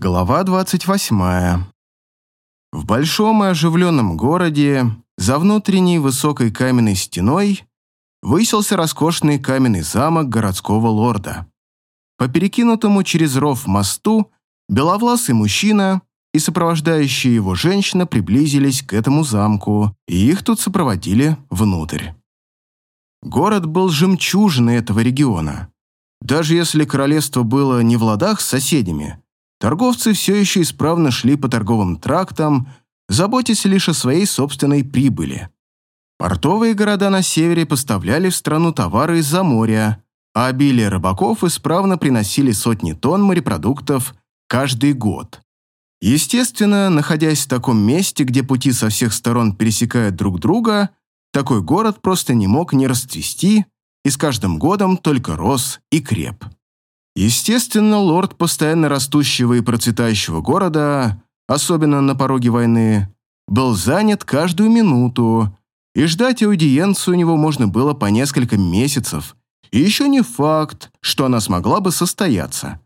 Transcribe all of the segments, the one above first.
Глава 28. В большом и оживленном городе, за внутренней высокой каменной стеной, высился роскошный каменный замок городского лорда. По перекинутому через ров мосту беловласый мужчина и сопровождающая его женщина приблизились к этому замку, и их тут сопроводили внутрь. Город был жемчужиной этого региона. Даже если королевство было не в ладах с соседями, Торговцы все еще исправно шли по торговым трактам, заботясь лишь о своей собственной прибыли. Портовые города на севере поставляли в страну товары из-за моря, а обилие рыбаков исправно приносили сотни тонн морепродуктов каждый год. Естественно, находясь в таком месте, где пути со всех сторон пересекают друг друга, такой город просто не мог не расцвести и с каждым годом только рос и креп. Естественно, лорд постоянно растущего и процветающего города, особенно на пороге войны, был занят каждую минуту, и ждать аудиенцию у него можно было по несколько месяцев, и еще не факт, что она смогла бы состояться.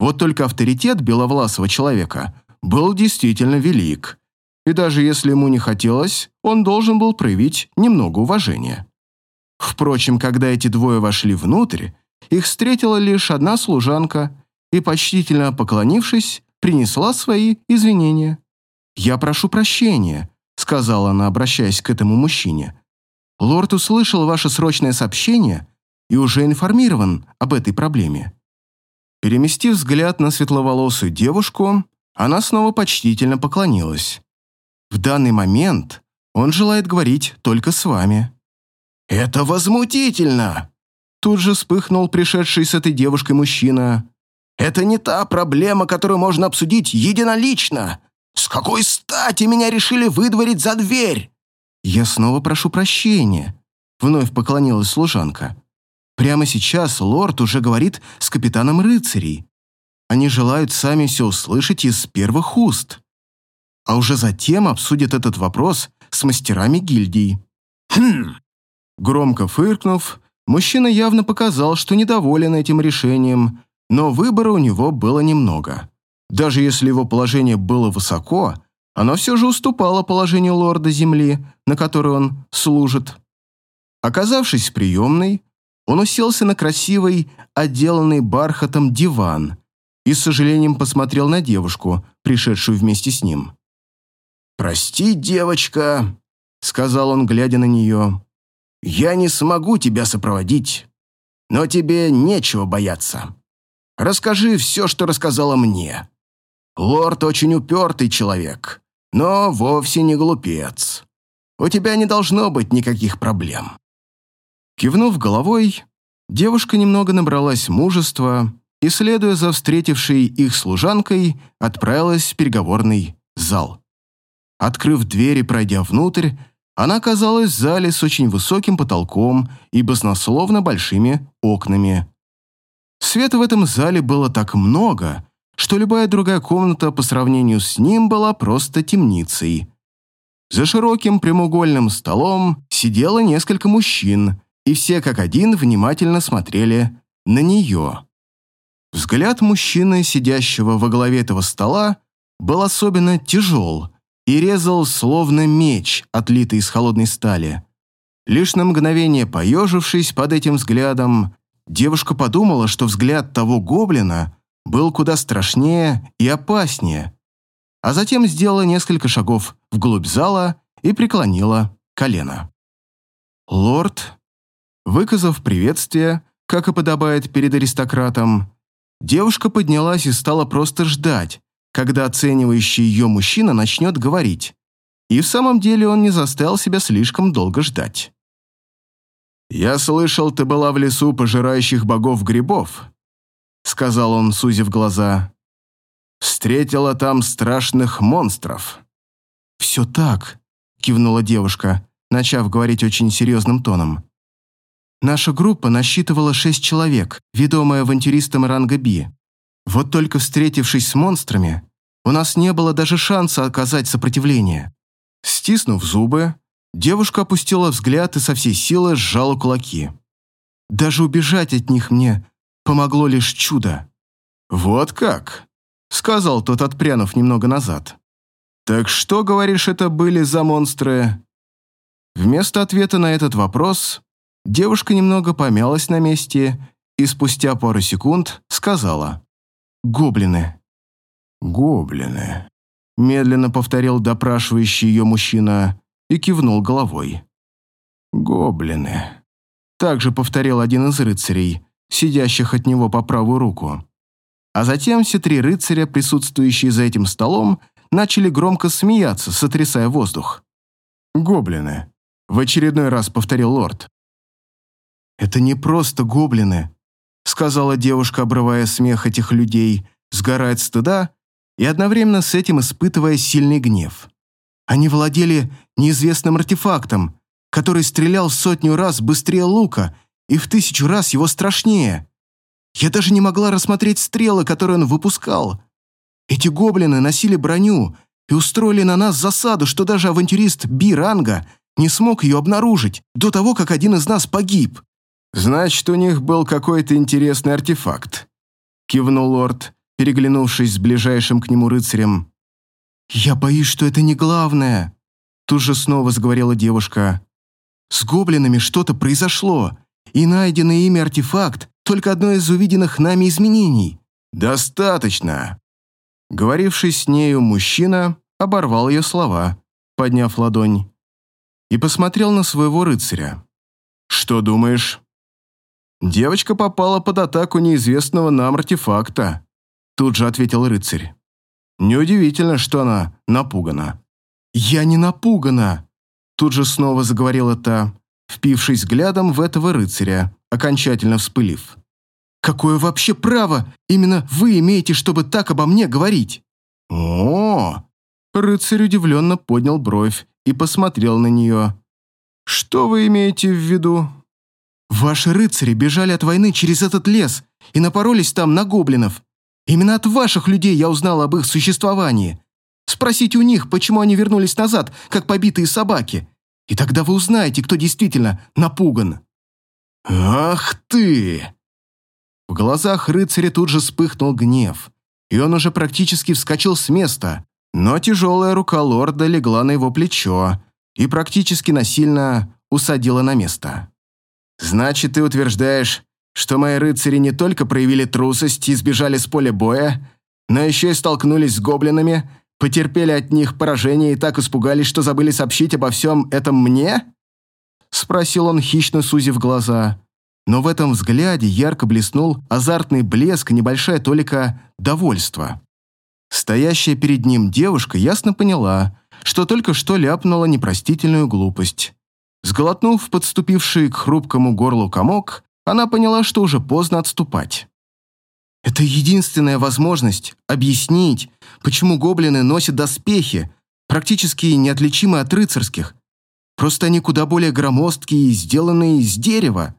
Вот только авторитет беловласого человека был действительно велик, и даже если ему не хотелось, он должен был проявить немного уважения. Впрочем, когда эти двое вошли внутрь, их встретила лишь одна служанка и, почтительно поклонившись, принесла свои извинения. «Я прошу прощения», — сказала она, обращаясь к этому мужчине. «Лорд услышал ваше срочное сообщение и уже информирован об этой проблеме». Переместив взгляд на светловолосую девушку, она снова почтительно поклонилась. «В данный момент он желает говорить только с вами». «Это возмутительно!» Тут же вспыхнул пришедший с этой девушкой мужчина. «Это не та проблема, которую можно обсудить единолично. С какой стати меня решили выдворить за дверь?» «Я снова прошу прощения», — вновь поклонилась служанка. «Прямо сейчас лорд уже говорит с капитаном рыцарей. Они желают сами все услышать из первых уст. А уже затем обсудят этот вопрос с мастерами гильдии». «Хм!» Громко фыркнув, Мужчина явно показал, что недоволен этим решением, но выбора у него было немного. Даже если его положение было высоко, оно все же уступало положению лорда земли, на которой он служит. Оказавшись в приемной, он уселся на красивый, отделанный бархатом диван и с сожалением посмотрел на девушку, пришедшую вместе с ним. «Прости, девочка», — сказал он, глядя на нее. Я не смогу тебя сопроводить, но тебе нечего бояться. Расскажи все, что рассказала мне. Лорд очень упертый человек, но вовсе не глупец. У тебя не должно быть никаких проблем». Кивнув головой, девушка немного набралась мужества и, следуя за встретившей их служанкой, отправилась в переговорный зал. Открыв дверь и пройдя внутрь, она оказалась в зале с очень высоким потолком и баснословно большими окнами. Света в этом зале было так много, что любая другая комната по сравнению с ним была просто темницей. За широким прямоугольным столом сидело несколько мужчин, и все как один внимательно смотрели на нее. Взгляд мужчины, сидящего во главе этого стола, был особенно тяжел – и резал словно меч, отлитый из холодной стали. Лишь на мгновение поежившись под этим взглядом, девушка подумала, что взгляд того гоблина был куда страшнее и опаснее, а затем сделала несколько шагов вглубь зала и преклонила колено. «Лорд», выказав приветствие, как и подобает перед аристократом, девушка поднялась и стала просто ждать, когда оценивающий ее мужчина начнет говорить. И в самом деле он не заставил себя слишком долго ждать. «Я слышал, ты была в лесу пожирающих богов грибов», сказал он, сузив глаза. «Встретила там страшных монстров». «Все так», кивнула девушка, начав говорить очень серьезным тоном. «Наша группа насчитывала шесть человек, ведомая авантюристом ранга Би. Вот только встретившись с монстрами, у нас не было даже шанса оказать сопротивление. Стиснув зубы, девушка опустила взгляд и со всей силы сжала кулаки. Даже убежать от них мне помогло лишь чудо. «Вот как?» — сказал тот, отпрянув немного назад. «Так что, говоришь, это были за монстры?» Вместо ответа на этот вопрос девушка немного помялась на месте и спустя пару секунд сказала «Гоблины». «Гоблины», — медленно повторил допрашивающий ее мужчина и кивнул головой. «Гоблины», — также повторил один из рыцарей, сидящих от него по правую руку. А затем все три рыцаря, присутствующие за этим столом, начали громко смеяться, сотрясая воздух. «Гоблины», — в очередной раз повторил лорд. «Это не просто гоблины», — сказала девушка, обрывая смех этих людей, сгорая от стыда и одновременно с этим испытывая сильный гнев. Они владели неизвестным артефактом, который стрелял сотню раз быстрее лука и в тысячу раз его страшнее. Я даже не могла рассмотреть стрелы, которые он выпускал. Эти гоблины носили броню и устроили на нас засаду, что даже авантюрист Би-ранга не смог ее обнаружить до того, как один из нас погиб. «Значит, у них был какой-то интересный артефакт», — кивнул лорд, переглянувшись с ближайшим к нему рыцарем. «Я боюсь, что это не главное», — тут же снова заговорила девушка. «С гоблинами что-то произошло, и найденный ими артефакт — только одно из увиденных нами изменений». «Достаточно», Говоривший с нею мужчина оборвал ее слова, подняв ладонь, и посмотрел на своего рыцаря. «Что думаешь?» «Девочка попала под атаку неизвестного нам артефакта», тут же ответил рыцарь. «Неудивительно, что она напугана». «Я не напугана», тут же снова заговорила та, впившись взглядом в этого рыцаря, окончательно вспылив. Какое вообще право именно вы имеете, чтобы так обо мне говорить?» «О!» Рыцарь удивленно поднял бровь и посмотрел на нее. «Что вы имеете в виду?» «Ваши рыцари бежали от войны через этот лес и напоролись там на гоблинов. Именно от ваших людей я узнал об их существовании. Спросите у них, почему они вернулись назад, как побитые собаки. И тогда вы узнаете, кто действительно напуган». «Ах ты!» В глазах рыцаря тут же вспыхнул гнев, и он уже практически вскочил с места, но тяжелая рука лорда легла на его плечо и практически насильно усадила на место. «Значит, ты утверждаешь, что мои рыцари не только проявили трусость и сбежали с поля боя, но еще и столкнулись с гоблинами, потерпели от них поражение и так испугались, что забыли сообщить обо всем этом мне?» Спросил он, хищно сузив глаза но в этом взгляде ярко блеснул азартный блеск, небольшая толика довольства. Стоящая перед ним девушка ясно поняла, что только что ляпнула непростительную глупость. Сглотнув подступивший к хрупкому горлу комок, она поняла, что уже поздно отступать. Это единственная возможность объяснить, почему гоблины носят доспехи, практически неотличимые от рыцарских. Просто они куда более громоздкие и сделанные из дерева.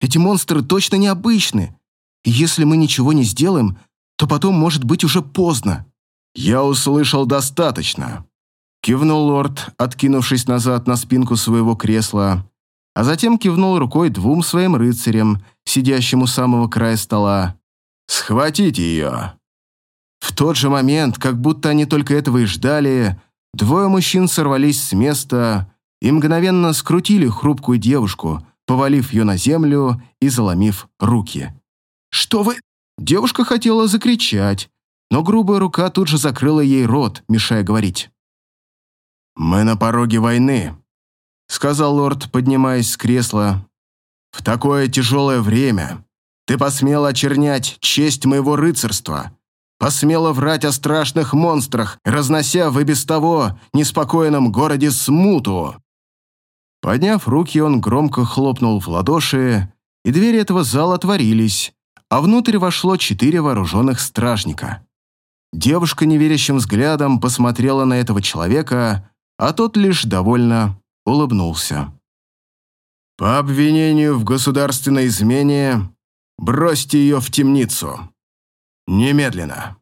Эти монстры точно необычны. И если мы ничего не сделаем, то потом может быть уже поздно». «Я услышал достаточно», — кивнул лорд, откинувшись назад на спинку своего кресла, а затем кивнул рукой двум своим рыцарям, сидящим у самого края стола. «Схватите ее!» В тот же момент, как будто они только этого и ждали, двое мужчин сорвались с места и мгновенно скрутили хрупкую девушку, повалив ее на землю и заломив руки. «Что вы...» Девушка хотела закричать, но грубая рука тут же закрыла ей рот, мешая говорить. «Мы на пороге войны», — сказал лорд, поднимаясь с кресла. «В такое тяжелое время ты посмела очернять честь моего рыцарства, посмела врать о страшных монстрах, разнося в и без того неспокойном городе смуту. Подняв руки, он громко хлопнул в ладоши, и двери этого зала отворились, а внутрь вошло четыре вооруженных стражника. Девушка неверящим взглядом посмотрела на этого человека, а тот лишь довольно улыбнулся. «По обвинению в государственной измене бросьте ее в темницу. Немедленно».